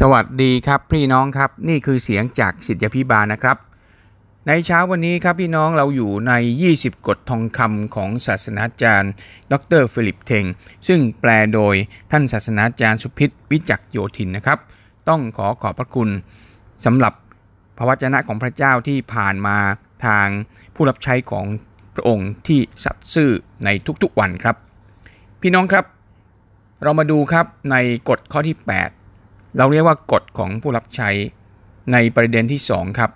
สวัสดีครับพี่น้องครับนี่คือเสียงจากศิษยาภิบาลนะครับ ในเช้าวันนี้ครับพี่น้องเราอยู่ใน 20 กฎทองคำของศาสนาจารย์ ดรฟิลิปเทง ซึ่งแปลโดยท่านศาสนาจารย์สุพิษวิจักโยธินนะครับ ต้องขอขอบพระคุณสำหรับพระวจนะของพระเจ้าที่ผ่านมาทางผู้รับใช้ของพระองค์ที่สัตย์ซื่อในทุกๆวันครับ พี่น้องครับ เรามาดูครับในกฎข้อที่ 8 เราเรียกว่ากฎของผู้รับใช้ในประเด็นที่ 2 ครับ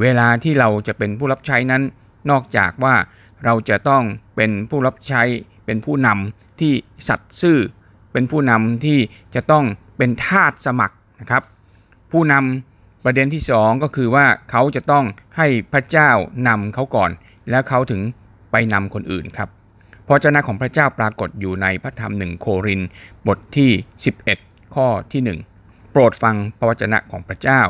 เวลาที่เราจะเป็นผู้รับใช้นั้น นอกจากว่าเราจะต้องเป็นผู้รับใช้ เป็นผู้นำที่สัตย์ซื่อ เป็นผู้นำที่จะต้องเป็นทาสสมัครนะครับ ผู้นำประเด็นที่ 2 ก็คือว่าเขาจะต้องให้พระเจ้านำเขาก่อน แล้วเขาถึงไปนำคนอื่นครับพระเจ้าของพระเจ้าปรากฏอยู่ในพระธรรมหนึ่งโครินบทที่ 11 ข้อที่ 1 ปรดฟังพระวจนะของพระเจ้า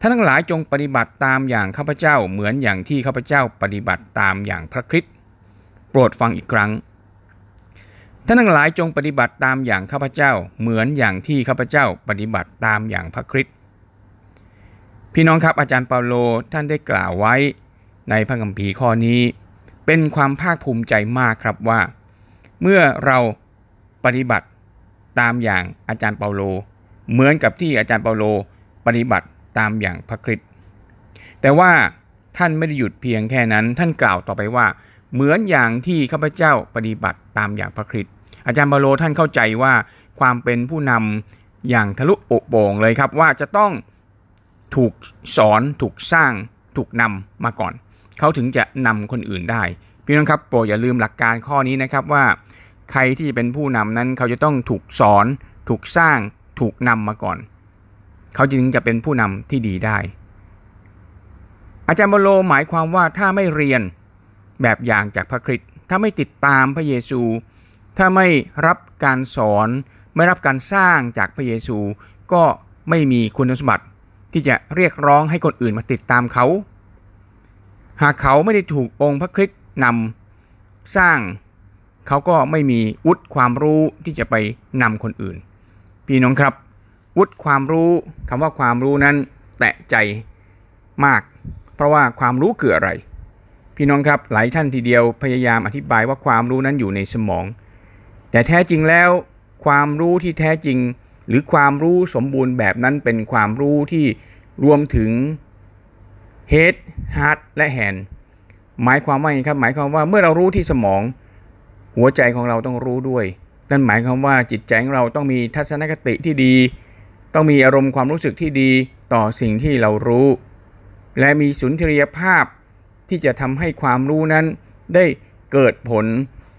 ท่านทั้งหลายจงปฏิบัติตามอย่างข้าพเจ้าเหมือนอย่างที่ข้าพเจ้าปฏิบัติตามอย่างพระคริสต์โปรดฟังอีกครั้งท่านทั้งหลายจงปฏิบัติตามอย่างข้าพเจ้าเหมือนอย่างที่ข้าพเจ้าปฏิบัติตามอย่างพระคริสต์พี่น้องครับอาจารย์เปาโลท่านได้กล่าวไว้ในพระคัมภีร์ข้อนี้ เป็นความภาคภูมิใจมากครับว่า เมื่อเราปฏิบัติตามอย่างอาจารย์เปาโล เหมือนกับที่อาจารย์เปาโลปฏิบัติตามอย่างพระคริสต์แต่ว่าท่านไม่ได้หยุดเพียงแค่นั้น ท่านกล่าวต่อไปว่า เหมือนอย่างที่ข้าพเจ้าปฏิบัติตามอย่างพระคริสต์อาจารย์เปาโลท่านเข้าใจว่าความเป็นผู้นำอย่างทะลุโโป่งเลยครับว่าจะต้องถูกสอนถูกสร้างถูกนำมาก่อน เขาถึงจะนำคนอื่นได้ พี่น้องครับโปรดอย่าลืมหลักการข้อนี้นะครับว่า ใครที่จะเป็นผู้นำนั้นเขาจะต้องถูกสอน ถูกสร้าง ถูกนำมาก่อน เขาจึงจะเป็นผู้นำที่ดีได้ อาจารย์บโลหมายความว่าถ้าไม่เรียนแบบอย่างจากพระคริสต์ถ้าไม่ติดตามพระเยซู ถ้าไม่รับการสอนไม่รับการสร้างจากพระเยซู ก็ไม่มีคุณสมบัติที่จะเรียกร้องให้คนอื่นมาติดตามเขา หากเขาไม่ได้ถูกองค์พระคริสต์นำสร้าง เขาก็ไม่มีวุฒิความรู้ที่จะไปนำคนอื่น พี่น้องครับ วุฒิความรู้คำว่าความรู้นั้น แตะใจมาก เพราะว่าความรู้คืออะไร พี่น้องครับหลายท่านทีเดียวพยายามอธิบายว่าความรู้นั้นอยู่ในสมอง แต่แท้จริงแล้ว ความรู้ที่แท้จริง หรือความรู้สมบูรณ์แบบนั้นเป็นความรู้ที่รวมถึง head heart และ hand หมายความว่าไงครับ หมายความว่าเมื่อเรารู้ที่สมอง หัวใจของเราต้องรู้ด้วย นั่นหมายความว่าจิตใจของเราต้องมีทัศนคติที่ดี ต้องมีอารมณ์ความรู้สึกที่ดีต่อสิ่งที่เรารู้ และมีสุนทรียภาพที่จะทำให้ความรู้นั้นได้เกิดผล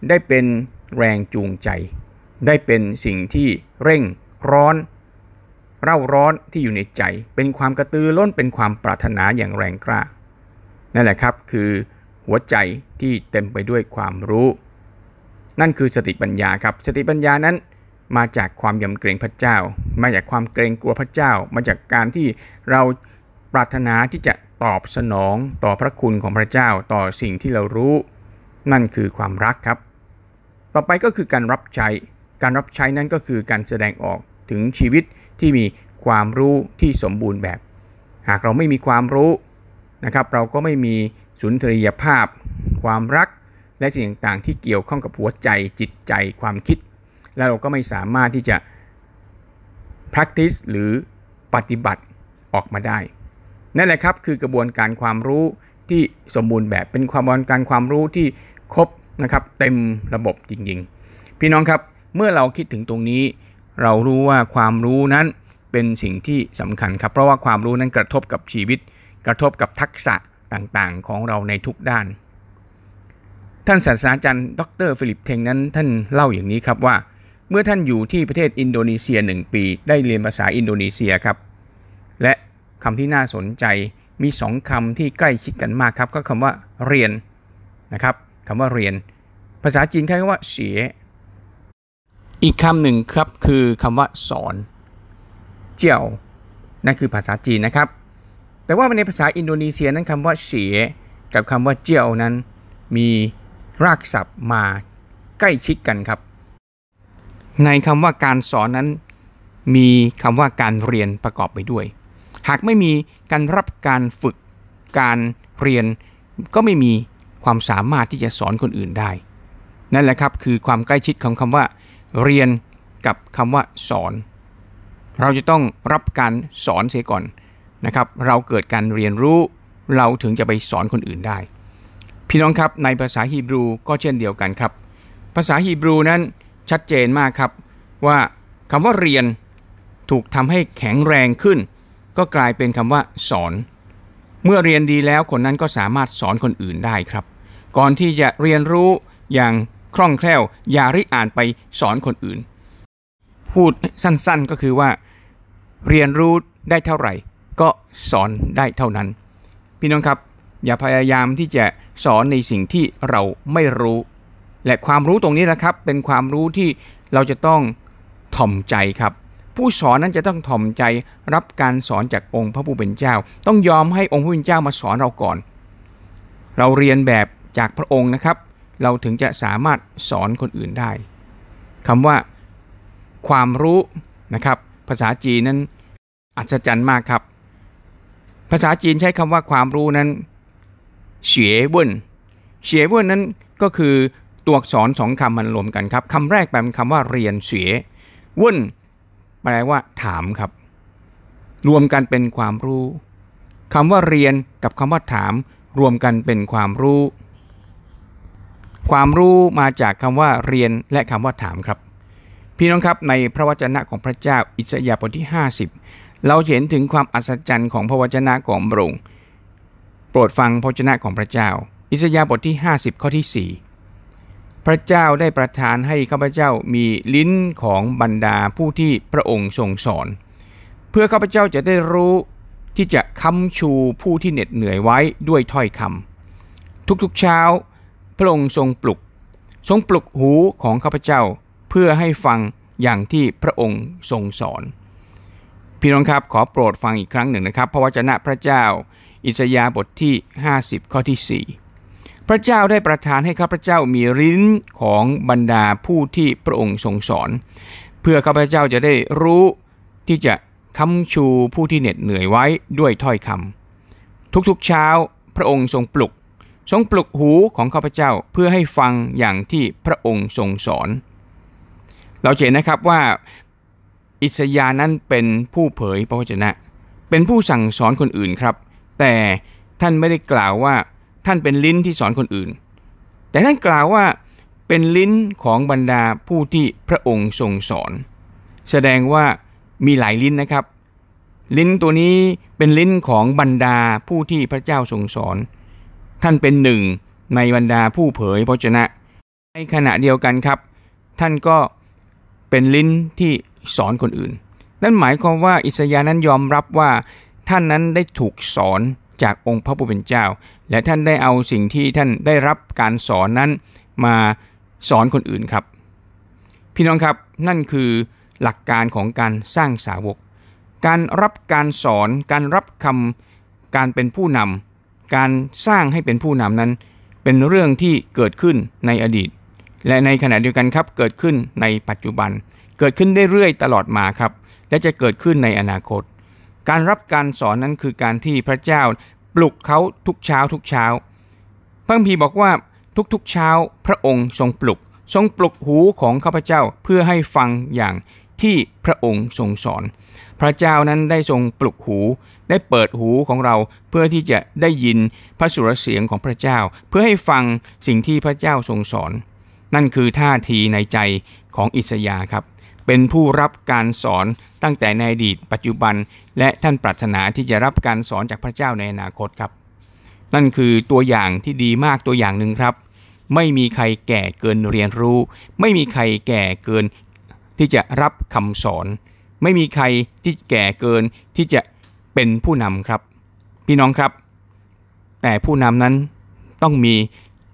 ได้เป็นแรงจูงใจ ได้เป็นสิ่งที่เร่งร้อน เร่าร้อนที่อยู่ในใจ เป็นความกระตือร้นเป็นความปรารถนาอย่างแรงกล้านั่นแหละครับคือหัวใจที่เต็มไปด้วยความรู้ นั่นคือสติปัญญาครับ สติปัญญานั้นมาจากความยำเกรงพระเจ้า มาจากความเกรงกลัวพระเจ้า มาจากการที่เราปรารถนาที่จะตอบสนองต่อพระคุณของพระเจ้าต่อสิ่งที่เรารู้ นั่นคือความรักครับ ต่อไปก็คือการรับใช้ การรับใช้นั้นก็คือการแสดงออกถึงชีวิตที่มีความรู้ที่สมบูรณ์แบบ หากเราไม่มีความรู้นะครับ เราก็ไม่มีสุนทรียภาพ ความรัก และสิ่งต่างๆที่เกี่ยวข้องกับหัวใจจิตใจความคิด แล้วเราก็ไม่สามารถที่จะ practice หรือปฏิบัติออกมาได้ นั่นแหละครับคือกระบวนการความรู้ที่สมบูรณ์แบบเป็นความบวนการความรู้ที่ครบนะครับเต็มระบบจริงๆ พี่น้องครับเมื่อเราคิดถึงตรงนี้ เรารู้ว่าความรู้นั้นเป็นสิ่งที่สำคัญครับ เพราะว่าความรู้นั้นกระทบกับชีวิต กระทบกับทักษะต่างๆ ของเราในทุกด้าน ท่านศาสตราจารย์ ดรฟิลิปเทงนั้นท่านเล่าอย่างนี้ครับว่า เมื่อท่านอยู่ที่ประเทศอินโดนีเซีย 1 ปี ได้เรียนภาษาอินโดนีเซียครับ และคำที่น่าสนใจมีสองคำที่ใกล้ชิดกันมากครับ ก็คำว่าเรียนนะครับคำว่าเรียน ภาษาจีนใช้คำว่าเสีย อีกคำหนึ่งครับคือคำว่าสอน เจียวนั่นคือภาษาจีนนะครับ แต่ว่าในภาษาอินโดนีเซียนั้นคำว่าเสียกับคำว่าเจียวนั้นมี รากศัพท์มาใกล้ชิดกันครับ ในคำว่าการสอนนั้น มีคำว่าการเรียนประกอบไปด้วย หากไม่มีการรับการฝึกการเรียนก็ไม่มีความสามารถที่จะสอนคนอื่นได้ นั่นแหละครับคือความใกล้ชิดของคำว่า เรียนกับคำว่าสอน เราจะต้องรับการสอนเสียก่อนนะครับ เราเกิดการเรียนรู้ เราถึงจะไปสอนคนอื่นได้ พี่น้องครับในภาษาฮีบรูก็เช่นเดียวกันครับ ภาษาฮีบรูนั้นชัดเจนมากครับ ว่าคำว่าเรียนถูกทำให้แข็งแรงขึ้น ก็กลายเป็นคำว่าสอน เมื่อเรียนดีแล้วคนนั้นก็สามารถสอนคนอื่นได้ครับ ก่อนที่จะเรียนรู้อย่างคล่องแคล่ว อย่าริอ่านไปสอนคนอื่น พูดสั้นๆก็คือว่า เรียนรู้ได้เท่าไหร่ ก็สอนได้เท่านั้น พี่น้องครับ อย่าพยายามที่จะสอนในสิ่งที่เราไม่รู้ และความรู้ตรงนี้นะครับ เป็นความรู้ที่เราจะต้องถ่อมใจครับ ผู้สอนนั้นจะต้องถ่อมใจรับการสอนจากองค์พระผู้เป็นเจ้า ต้องยอมให้องค์พระผู้เป็นเจ้ามาสอนเราก่อน เราเรียนแบบจากพระองค์นะครับ เราถึงจะสามารถสอนคนอื่นได้คำว่าความรู้นะครับ ภาษาจีนนั้นอัศจรรย์มากครับ ภาษาจีนใช้คำว่าความรู้นั้น เฉียเวินเฉียเวินนั้นก็คือตัวอักษรสองคำมันรวมกันครับคำแรกแปลเป็นคำว่าเรียนเฉียเวินแปลว่าถามครับ รวมกันเป็นความรู้คำว่าเรียนกับคำว่าถาม รวมกันเป็นความรู้ ความรู้มาจากคำว่าเรียนและคำว่าถามครับ พี่น้องครับในพระวจนะของพระเจ้าอิสยาห์บทที่ 50 เราเห็นถึงความอัศจรรย์ของพระวจนะของพระองค์ รดฟังพระวจนะของพระเจ้า อิสยาบทที่ 50 ข้อที่ 4 พระเจ้าได้ประทานให้ข้าพเจ้ามีลิ้นของบรรดาผู้ที่พระองค์ทรงสอน เพื่อข้าพเจ้าจะได้รู้ที่จะค้ำชูผู้ที่เหน็ดเหนื่อยไว้ด้วยถ้อยคำทุกๆเช้า พระองค์ทรงปลุก ทรงปลุกหูของข้าพเจ้าเพื่อให้ฟังอย่างที่พระองค์ทรงสอน พี่น้องครับขอโปรดฟังอีกครั้งหนึ่งนะครับ พระวจนะพระเจ้า อิสยาบทที่ 50 ข้อที่ 4 พระเจ้าได้ประทานให้ข้าพเจ้ามีลิ้นของบรรดาผู้ที่พระองค์ทรงสอน เพื่อข้าพเจ้าจะได้รู้ที่จะคำชูผู้ที่เหน็ดเหนื่อยไว้ด้วยถ้อยคำทุกๆเช้าพระองค์ทรงปลุก ทรงปลุกหูของข้าพเจ้าเพื่อให้ฟังอย่างที่พระองค์ทรงสอน เราเห็นนะครับว่าอิสยานั้นเป็นผู้เผยพระวจนะ เป็นผู้สั่งสอนคนอื่นครับ แต่ท่านไม่ได้กล่าวว่าท่านเป็นลิ้นที่สอนคนอื่น แต่ท่านกล่าวว่าเป็นลิ้นของบรรดาผู้ที่พระองค์ทรงสอน แสดงว่ามีหลายลิ้นนะครับ ลิ้นตัวนี้เป็นลิ้นของบรรดาผู้ที่พระเจ้าทรงสอน ท่านเป็นหนึ่งในบรรดาผู้เผยพระวจนะ ในขณะเดียวกันครับ ท่านก็เป็นลิ้นที่สอนคนอื่น นั่นหมายความว่าอิสยาห์นั้นยอมรับว่า ท่านนั้นได้ถูกสอนจากองค์พระผู้เป็นเจ้า และท่านได้เอาสิ่งที่ท่านได้รับการสอนนั้นมาสอนคนอื่นครับ พี่น้องครับนั่นคือหลักการของการสร้างสาวก การรับการสอน การรับคำการเป็นผู้นำการสร้างให้เป็นผู้นำนั้น เป็นเรื่องที่เกิดขึ้นในอดีต และในขณะเดียวกันครับเกิดขึ้นในปัจจุบัน เกิดขึ้นได้เรื่อยตลอดมาครับ และจะเกิดขึ้นในอนาคต การรับการสอนนั้นคือการที่พระเจ้าปลุกเขาทุกเช้าทุกเช้าพระคัมภีบอกว่าทุกๆเช้าพระองค์ทรงปลุก ทรงปลุกหูของข้าพเจ้าเพื่อให้ฟังอย่างที่พระองค์ทรงสอน พระเจ้านั้นได้ทรงปลุกหู ได้เปิดหูของเราเพื่อที่จะได้ยินพระสุรเสียงของพระเจ้า เพื่อให้ฟังสิ่งที่พระเจ้าทรงสอน นั่นคือท่าทีในใจของอิสยาครับ เป็นผู้รับการสอนตั้งแต่ในอดีตปัจจุบัน และท่านปรารถนาที่จะรับการสอนจากพระเจ้าในอนาคตครับ นั่นคือตัวอย่างที่ดีมากตัวอย่างหนึ่งครับ ไม่มีใครแก่เกินเรียนรู้ ไม่มีใครแก่เกินที่จะรับคำสอน ไม่มีใครที่แก่เกินที่จะเป็นผู้นำครับ พี่น้องครับ แต่ผู้นำนั้นต้องมี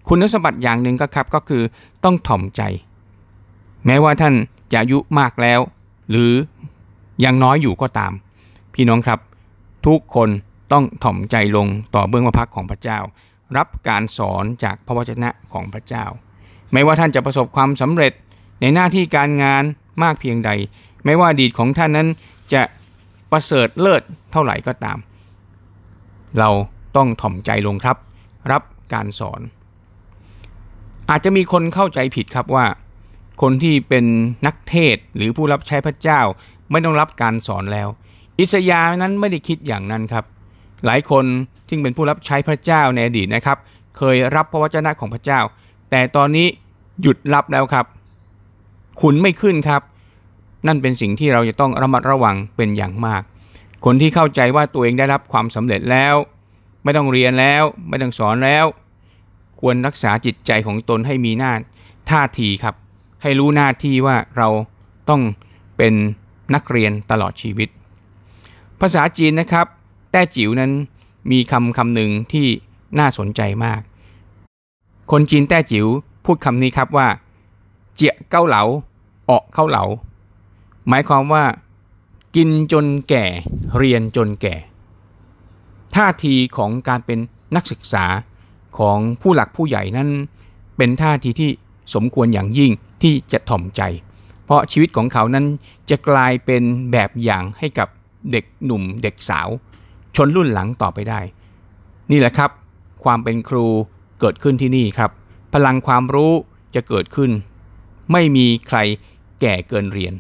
คุณสมบัติอย่างหนึ่งก็ครับก็คือต้องถ่อมใจ แม้ว่าท่านจะอายุมากแล้ว หรือยังน้อยอยู่ก็ตาม พี่น้องครับ ทุกคนต้องถ่อมใจลงต่อเบื้องพระพักของพระเจ้า รับการสอนจากพระวจนะของพระเจ้า ไม่ว่าท่านจะประสบความสำเร็จในหน้าที่การงานมากเพียงใด ไม่ว่าอดีตของท่านนั้นจะประเสริฐเลิศเท่าไหร่ก็ตาม เราต้องถ่อมใจลงครับ รับการสอน อาจจะมีคนเข้าใจผิดครับว่า คนที่เป็นนักเทศหรือผู้รับใช้พระเจ้า ไม่ต้องรับการสอนแล้ว อิสยาห์นั้นไม่ได้คิดอย่างนั้นครับ หลายคนที่เป็นผู้รับใช้พระเจ้าในอดีตนะครับ เคยรับพระวจนะของพระเจ้า แต่ตอนนี้หยุดรับแล้วครับ ขุนไม่ขึ้นครับ นั่นเป็นสิ่งที่เราจะต้องระมัดระวังเป็นอย่างมาก คนที่เข้าใจว่าตัวเองได้รับความสำเร็จแล้ว ไม่ต้องเรียนแล้ว ไม่ต้องสอนแล้ว ควรรักษาจิตใจของตนให้มีหน้าท่าทีครับ ให้รู้หน้าที่ว่าเราต้องเป็นนักเรียนตลอดชีวิต ภาษาจีนนะครับ แต้จิ๋วนั้นมีคำคำหนึ่งที่น่าสนใจมาก คนจีนแต้จิ๋วพูดคำนี้ครับว่า เจียเก้าเหลาออกเข้าเหลา หมายความว่า กินจนแก่เรียนจนแก่ ท่าทีของการเป็นนักศึกษาของผู้หลักผู้ใหญ่นั้น เป็นท่าทีที่สมควรอย่างยิ่ง ที่จะถ่อมใจ เพราะชีวิตของเขานั้นจะกลายเป็นแบบอย่างให้กับเด็กหนุ่มเด็กสาว ชนรุ่นหลังต่อไปได้ นี่แหละครับ ความเป็นครูเกิดขึ้นที่นี่ครับ พลังความรู้จะเกิดขึ้น ไม่มีใครแก่เกินเรียน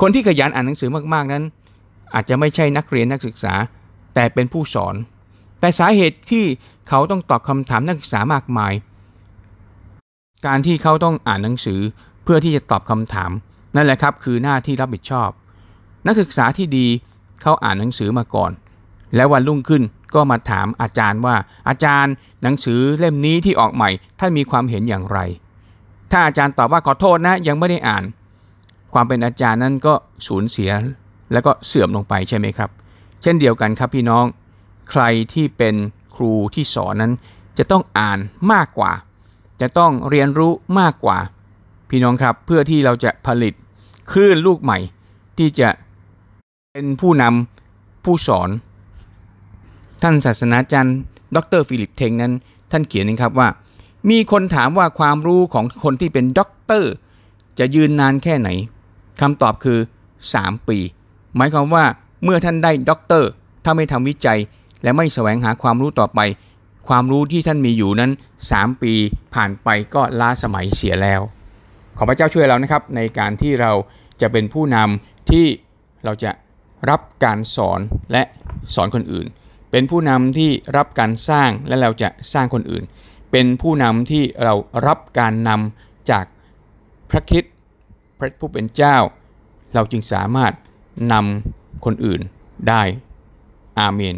คนที่ขยันอ่านหนังสือมากๆนั้น อาจจะไม่ใช่นักเรียนนักศึกษา แต่เป็นผู้สอน แต่สาเหตุที่เขาต้องตอบคำถามนักศึกษามากมาย การที่เขาต้องอ่านหนังสือเพื่อที่จะตอบคำถาม นั่นแหละครับคือหน้าที่รับผิดชอบ นักศึกษาที่ดีเขาอ่านหนังสือมาก่อน แล้ววันรุ่งขึ้นก็มาถามอาจารย์ว่า อาจารย์หนังสือเล่มนี้ที่ออกใหม่ท่านมีความเห็นอย่างไร ถ้าอาจารย์ตอบว่าขอโทษนะยังไม่ได้อ่าน ความเป็นอาจารย์นั้นก็สูญเสียแล้วก็เสื่อมลงไปใช่ไหมครับ เช่นเดียวกันครับพี่น้อง ใครที่เป็นครูที่สอนนั้นจะต้องอ่านมากกว่า จะต้องเรียนรู้มากกว่า พี่น้องครับเพื่อที่เราจะผลิตคลื่นลูกใหม่ ที่จะเป็นผู้นำผู้สอน ท่านศาสนาจารย์ ดรฟิลิปเทงนั้น ท่านเขียนนะครับว่า มีคนถามว่าความรู้ของคนที่เป็นด็อกเตอร์ จะยืนนานแค่ไหนคำตอบคือ 3 ปี หมายความว่าเมื่อท่านได้ด็อกเตอร์ถ้าไม่ทำวิจัยและไม่แสวงหาความรู้ต่อไป ความรู้ที่ท่านมีอยู่นั้น 3 ปีผ่านไปก็ล้าสมัยเสียแล้ว ขอพระเจ้าช่วยเรานะครับ ในการที่เราจะเป็นผู้นำที่เราจะรับการสอนและสอนคนอื่น เป็นผู้นำที่รับการสร้างและเราจะสร้างคนอื่น เป็นผู้นำที่เรารับการนำจากพระคริสต์พระผู้เป็นเจ้า เราจึงสามารถนำคนอื่นได้ อาเมน